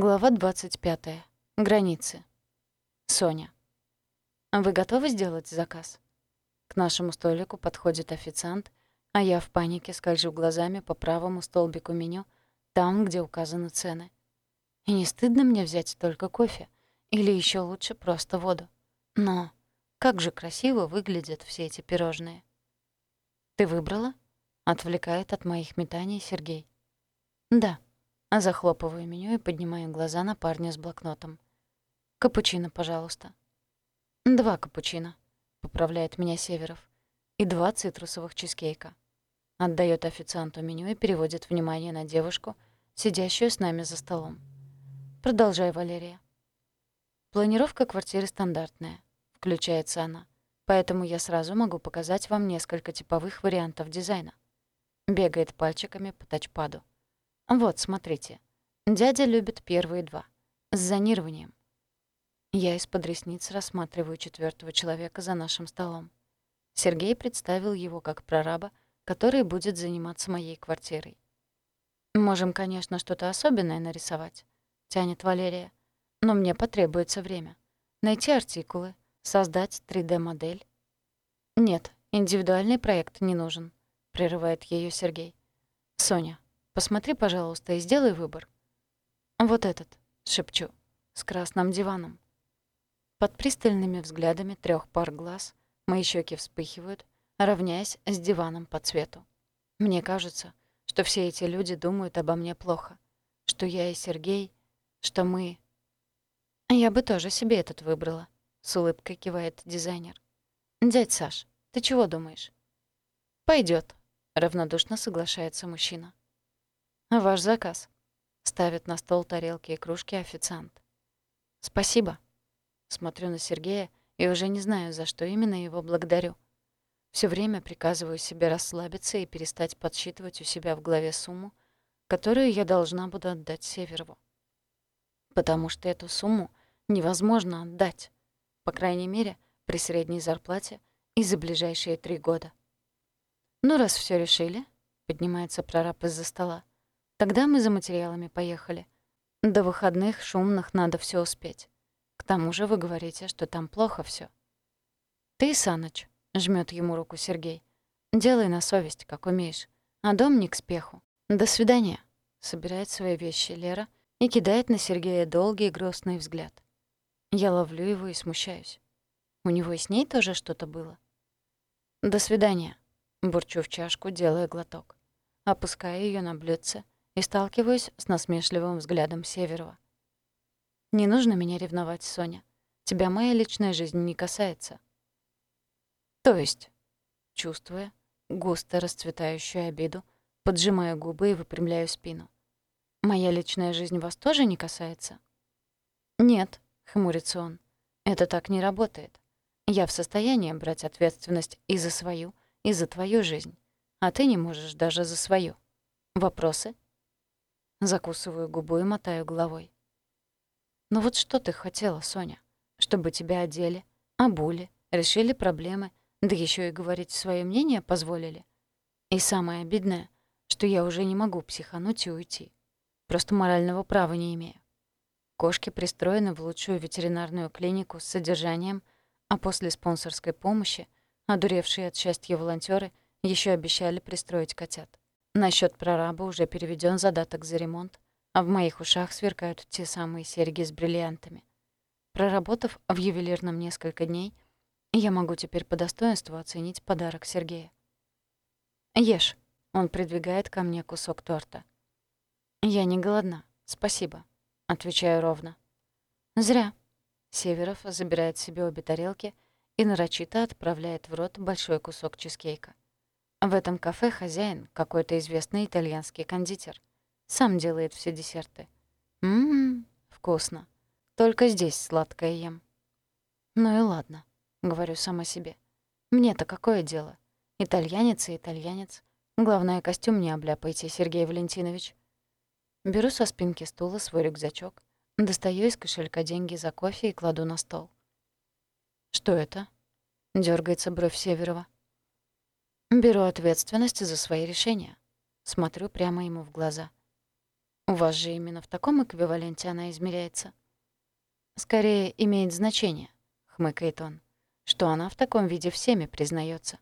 Глава 25. Границы. Соня. «Вы готовы сделать заказ?» К нашему столику подходит официант, а я в панике скольжу глазами по правому столбику меню, там, где указаны цены. И не стыдно мне взять только кофе, или еще лучше просто воду. Но как же красиво выглядят все эти пирожные. «Ты выбрала?» — отвлекает от моих метаний Сергей. «Да». А захлопываю меню и поднимаю глаза на парня с блокнотом. «Капучино, пожалуйста». «Два капучино», — поправляет меня Северов. «И два цитрусовых чизкейка». Отдаёт официанту меню и переводит внимание на девушку, сидящую с нами за столом. «Продолжай, Валерия». «Планировка квартиры стандартная», — включается она. «Поэтому я сразу могу показать вам несколько типовых вариантов дизайна». Бегает пальчиками по тачпаду. Вот, смотрите. Дядя любит первые два. С зонированием. Я из-под ресниц рассматриваю четвертого человека за нашим столом. Сергей представил его как прораба, который будет заниматься моей квартирой. «Можем, конечно, что-то особенное нарисовать», — тянет Валерия. «Но мне потребуется время. Найти артикулы, создать 3D-модель». «Нет, индивидуальный проект не нужен», — прерывает ее Сергей. «Соня, Посмотри, пожалуйста, и сделай выбор. Вот этот, шепчу, с красным диваном. Под пристальными взглядами трех пар глаз мои щеки вспыхивают, равняясь с диваном по цвету. Мне кажется, что все эти люди думают обо мне плохо, что я и Сергей, что мы... Я бы тоже себе этот выбрала, с улыбкой кивает дизайнер. Дядь Саш, ты чего думаешь? Пойдет, равнодушно соглашается мужчина. «Ваш заказ», — ставит на стол тарелки и кружки официант. «Спасибо». Смотрю на Сергея и уже не знаю, за что именно его благодарю. Всё время приказываю себе расслабиться и перестать подсчитывать у себя в голове сумму, которую я должна буду отдать Северову. Потому что эту сумму невозможно отдать, по крайней мере, при средней зарплате и за ближайшие три года. «Ну, раз всё решили», — поднимается прораб из-за стола, Тогда мы за материалами поехали. До выходных шумных надо все успеть. К тому же вы говорите, что там плохо все. Ты, Саныч, жмет ему руку Сергей. Делай на совесть, как умеешь. А дом не к спеху. До свидания. Собирает свои вещи Лера и кидает на Сергея долгий грустный взгляд. Я ловлю его и смущаюсь. У него и с ней тоже что-то было. «До свидания», — бурчу в чашку, делая глоток. Опускаю ее на блюдце — и сталкиваюсь с насмешливым взглядом Северова. «Не нужно меня ревновать, Соня. Тебя моя личная жизнь не касается». «То есть?» Чувствуя густо расцветающую обиду, поджимаю губы и выпрямляю спину. «Моя личная жизнь вас тоже не касается?» «Нет», — хмурится он, — «это так не работает. Я в состоянии брать ответственность и за свою, и за твою жизнь, а ты не можешь даже за свою. Вопросы?» Закусываю губу и мотаю головой. «Ну вот что ты хотела, Соня? Чтобы тебя одели, обули, решили проблемы, да еще и говорить свое мнение позволили? И самое обидное, что я уже не могу психануть и уйти. Просто морального права не имею. Кошки пристроены в лучшую ветеринарную клинику с содержанием, а после спонсорской помощи одуревшие от счастья волонтеры еще обещали пристроить котят. На счет прораба уже переведен задаток за ремонт, а в моих ушах сверкают те самые серьги с бриллиантами. Проработав в ювелирном несколько дней, я могу теперь по достоинству оценить подарок Сергея. «Ешь», — он придвигает ко мне кусок торта. «Я не голодна, спасибо», — отвечаю ровно. «Зря». Северов забирает себе обе тарелки и нарочито отправляет в рот большой кусок чизкейка. В этом кафе хозяин какой-то известный итальянский кондитер. Сам делает все десерты. Ммм, вкусно. Только здесь сладкое ем. Ну и ладно, говорю сама себе. Мне-то какое дело? Итальянец и итальянец. Главное, костюм не обляпайте, Сергей Валентинович. Беру со спинки стула свой рюкзачок, достаю из кошелька деньги за кофе и кладу на стол. «Что это?» — дергается бровь Северова. Беру ответственность за свои решения. Смотрю прямо ему в глаза. У вас же именно в таком эквиваленте она измеряется. Скорее, имеет значение, хмыкает он, что она в таком виде всеми признается.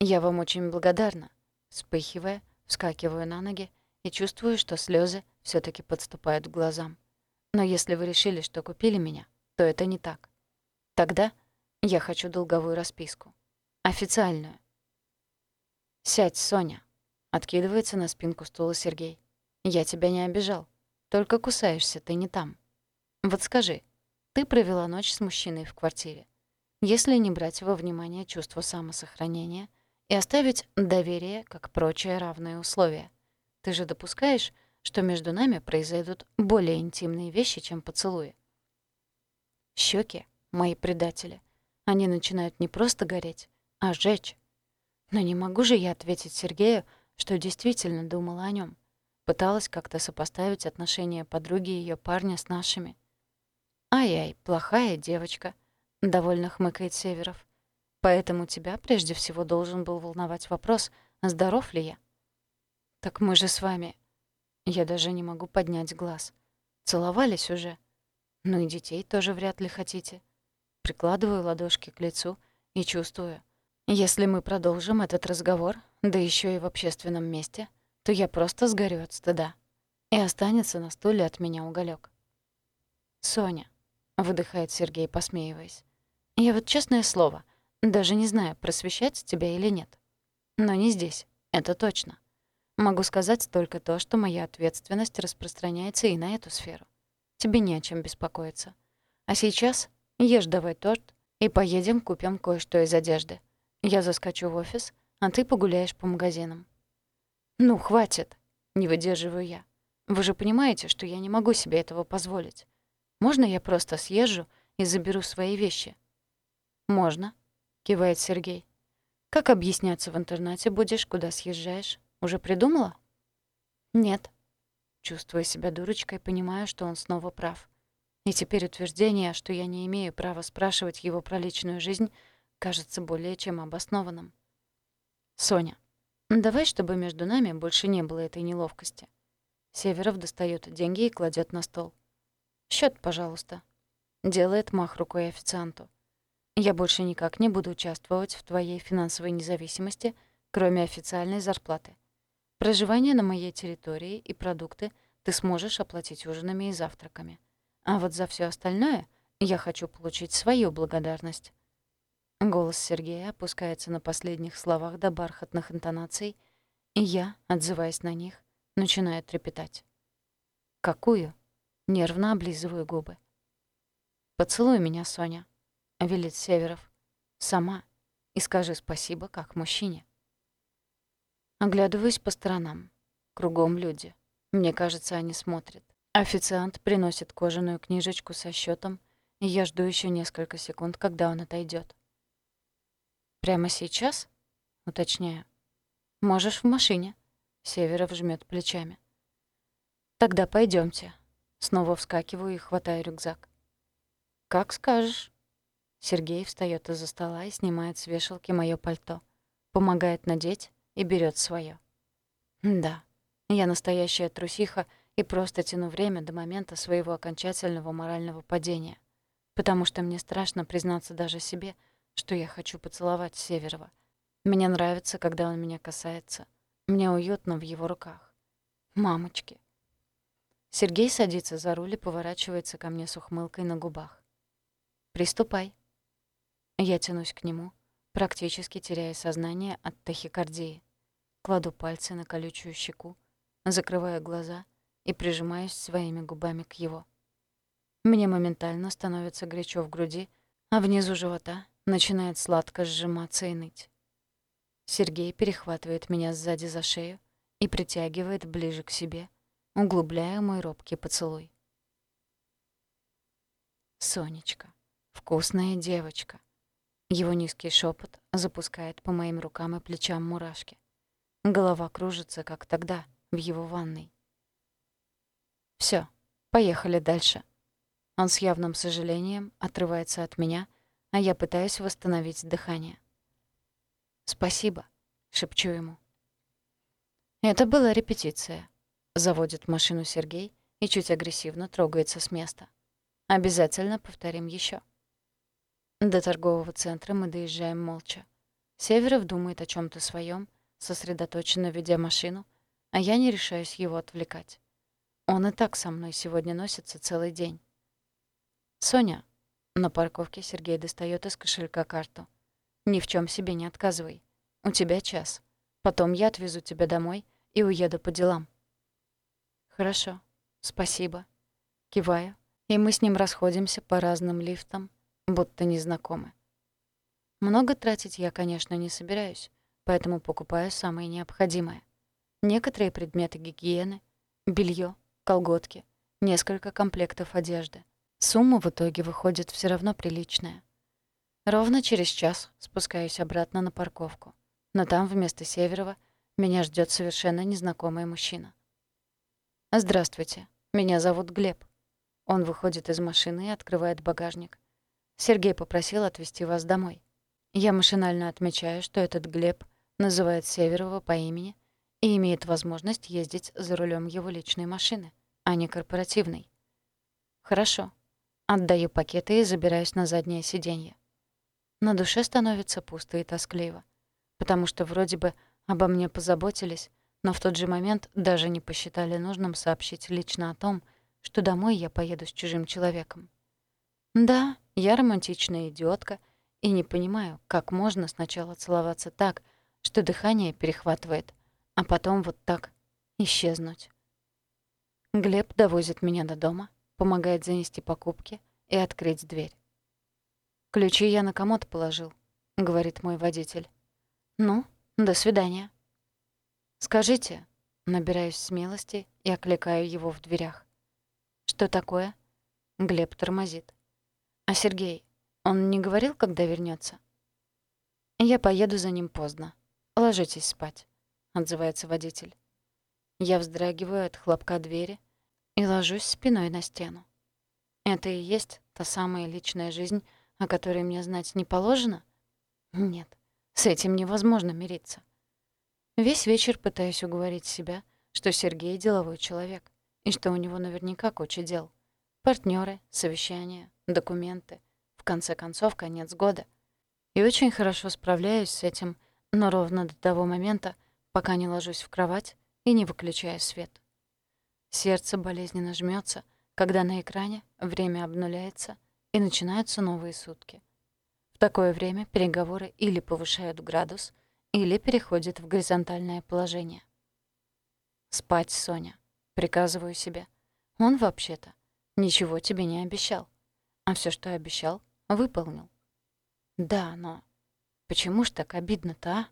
Я вам очень благодарна. Вспыхивая, вскакиваю на ноги и чувствую, что слезы все таки подступают к глазам. Но если вы решили, что купили меня, то это не так. Тогда я хочу долговую расписку. Официальную. «Сядь, Соня», — откидывается на спинку стула Сергей. «Я тебя не обижал. Только кусаешься, ты не там. Вот скажи, ты провела ночь с мужчиной в квартире. Если не брать во внимание чувство самосохранения и оставить доверие как прочие равные условия, ты же допускаешь, что между нами произойдут более интимные вещи, чем поцелуи. Щеки, мои предатели, они начинают не просто гореть, а жечь. Но не могу же я ответить Сергею, что действительно думала о нем. Пыталась как-то сопоставить отношения подруги и её парня с нашими. «Ай-ай, плохая девочка», — довольно хмыкает Северов. «Поэтому тебя прежде всего должен был волновать вопрос, здоров ли я». «Так мы же с вами...» Я даже не могу поднять глаз. Целовались уже. Ну и детей тоже вряд ли хотите. Прикладываю ладошки к лицу и чувствую, если мы продолжим этот разговор, да еще и в общественном месте, то я просто сгорю от стыда. И останется на стуле от меня уголек. «Соня», — выдыхает Сергей, посмеиваясь, «я вот честное слово, даже не знаю, просвещать тебя или нет. Но не здесь, это точно. Могу сказать только то, что моя ответственность распространяется и на эту сферу. Тебе не о чем беспокоиться. А сейчас ешь давай торт и поедем купим кое-что из одежды. Я заскочу в офис, а ты погуляешь по магазинам. Ну, хватит, не выдерживаю я. Вы же понимаете, что я не могу себе этого позволить. Можно я просто съезжу и заберу свои вещи? Можно, кивает Сергей. Как объясняться в интернете будешь, куда съезжаешь? Уже придумала? Нет. Чувствуя себя дурочкой, понимаю, что он снова прав. И теперь утверждение, что я не имею права спрашивать его про личную жизнь, кажется более чем обоснованным. Соня, давай, чтобы между нами больше не было этой неловкости. Северов достает деньги и кладет на стол. Счет, пожалуйста. Делает мах рукой официанту. Я больше никак не буду участвовать в твоей финансовой независимости, кроме официальной зарплаты. Проживание на моей территории и продукты ты сможешь оплатить ужинами и завтраками. А вот за все остальное я хочу получить свою благодарность. Голос Сергея опускается на последних словах до бархатных интонаций, и я, отзываясь на них, начинаю трепетать. «Какую?» — нервно облизываю губы. «Поцелуй меня, Соня», — велит Северов. «Сама. И скажи спасибо, как мужчине». Оглядываюсь по сторонам. Кругом люди. Мне кажется, они смотрят. Официант приносит кожаную книжечку со счетом, и я жду еще несколько секунд, когда он отойдет. «Прямо сейчас?» — уточняю. «Можешь в машине». Северов жмет плечами. «Тогда пойдемте. Снова вскакиваю и хватаю рюкзак. «Как скажешь». Сергей встает из-за стола и снимает с вешалки моё пальто. Помогает надеть и берет свое. Да, я настоящая трусиха и просто тяну время до момента своего окончательного морального падения. Потому что мне страшно признаться даже себе — что я хочу поцеловать Северова. Мне нравится, когда он меня касается. Мне уютно в его руках. Мамочки. Сергей садится за руль и поворачивается ко мне с ухмылкой на губах. «Приступай». Я тянусь к нему, практически теряя сознание от тахикардии. Кладу пальцы на колючую щеку, закрываю глаза и прижимаюсь своими губами к его. Мне моментально становится горячо в груди, а внизу живота начинает сладко сжиматься и ныть. Сергей перехватывает меня сзади за шею и притягивает ближе к себе, углубляя мой робкий поцелуй. Сонечка, вкусная девочка. Его низкий шепот запускает по моим рукам и плечам мурашки. Голова кружится, как тогда, в его ванной. Все, поехали дальше. Он с явным сожалением отрывается от меня — а я пытаюсь восстановить дыхание. «Спасибо», — шепчу ему. Это была репетиция. Заводит машину Сергей и чуть агрессивно трогается с места. Обязательно повторим еще. До торгового центра мы доезжаем молча. Северов думает о чем то своем, сосредоточенно ведя машину, а я не решаюсь его отвлекать. Он и так со мной сегодня носится целый день. «Соня». На парковке Сергей достает из кошелька карту. «Ни в чем себе не отказывай. У тебя час. Потом я отвезу тебя домой и уеду по делам». «Хорошо. Спасибо». Киваю, и мы с ним расходимся по разным лифтам, будто незнакомы. Много тратить я, конечно, не собираюсь, поэтому покупаю самое необходимое. Некоторые предметы гигиены, белье, колготки, несколько комплектов одежды. Сумма в итоге выходит все равно приличная. Ровно через час спускаюсь обратно на парковку. Но там вместо Северова меня ждет совершенно незнакомый мужчина. «Здравствуйте. Меня зовут Глеб». Он выходит из машины и открывает багажник. Сергей попросил отвезти вас домой. Я машинально отмечаю, что этот Глеб называет Северова по имени и имеет возможность ездить за рулем его личной машины, а не корпоративной. Хорошо. Отдаю пакеты и забираюсь на заднее сиденье. На душе становится пусто и тоскливо, потому что вроде бы обо мне позаботились, но в тот же момент даже не посчитали нужным сообщить лично о том, что домой я поеду с чужим человеком. Да, я романтичная идиотка и не понимаю, как можно сначала целоваться так, что дыхание перехватывает, а потом вот так исчезнуть. Глеб довозит меня до дома, помогает занести покупки и открыть дверь. «Ключи я на комод положил», — говорит мой водитель. «Ну, до свидания». «Скажите», — набираюсь смелости и окликаю его в дверях. «Что такое?» Глеб тормозит. «А Сергей, он не говорил, когда вернется? «Я поеду за ним поздно. Ложитесь спать», — отзывается водитель. Я вздрагиваю от хлопка двери и ложусь спиной на стену. Это и есть та самая личная жизнь, о которой мне знать не положено? Нет, с этим невозможно мириться. Весь вечер пытаюсь уговорить себя, что Сергей — деловой человек, и что у него наверняка куча дел. Партнеры, совещания, документы. В конце концов, конец года. И очень хорошо справляюсь с этим, но ровно до того момента, пока не ложусь в кровать и не выключаю свет. Сердце болезненно жмется, когда на экране время обнуляется и начинаются новые сутки. В такое время переговоры или повышают градус, или переходят в горизонтальное положение. «Спать, Соня», — приказываю себе. Он вообще-то ничего тебе не обещал. А все, что обещал, выполнил. Да, но почему ж так обидно-то, а?